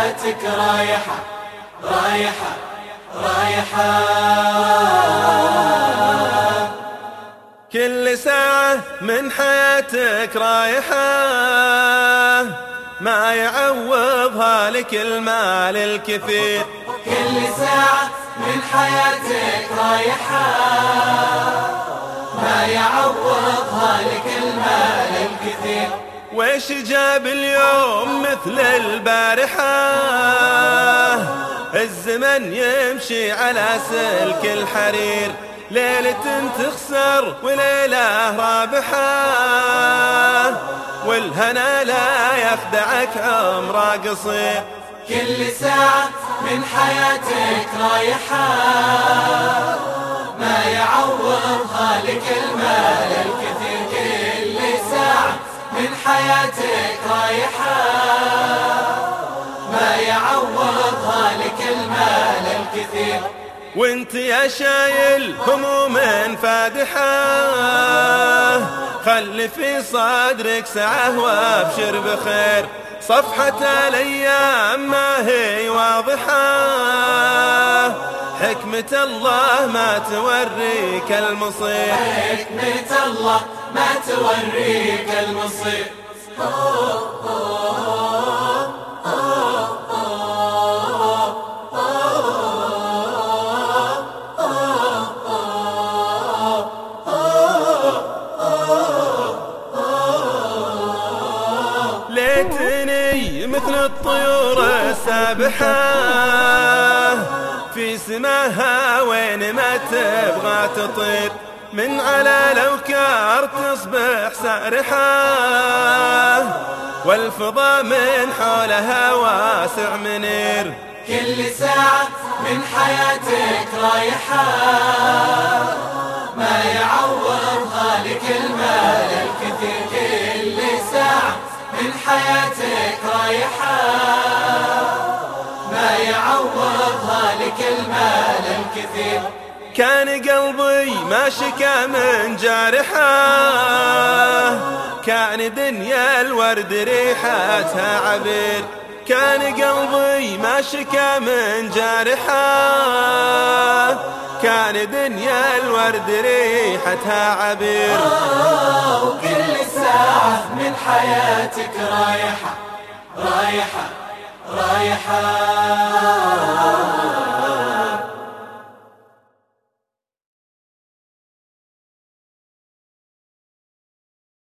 حياتك رايحة رايحة رايحة. كل ساعة من حياتك رايحة ما يعوضها لك المال الكثير. كل ساعة من حياتك رايحة ما يعوضها لك المال الكثير. ويش جاب اليوم مثل البارحة؟ الزمن يمشي على سلك الحرير ليلة تخسر وليلة رابحة. والهنا لا يخدعك عمره قصير. كل ساعة من حياتك رايحة. ما يعوضها لك المال حياتك رايحة. ما يعوضها لك المال الكثير. وانت يا شايل هموم فادحة. خلي في صدرك سعة وابشر بخير. صفحة الأيام ما هي واضحة. حكمة الله ما توريك المصير. حكمة الله ما توريك المصير. ليتني مثل الطيور السابحة. في سماها وين ما تبغى تطير. من على الأوكار تصبح سارحة والفضاء من حولها واسع منير كل ساعة من حياتك رايحة ما يعوضها المال الكثير كل ساعة من حياتك رايحة ما يعوضها المال الكثير كان قلبي ما شكا من جارحة كان دنيا الورد ريحتها عبير. كان قلبي ما شكا من جارحة كان دنيا الورد ريحتها عبير. وكل ساعة من حياتك رايحة رايحة رايحة.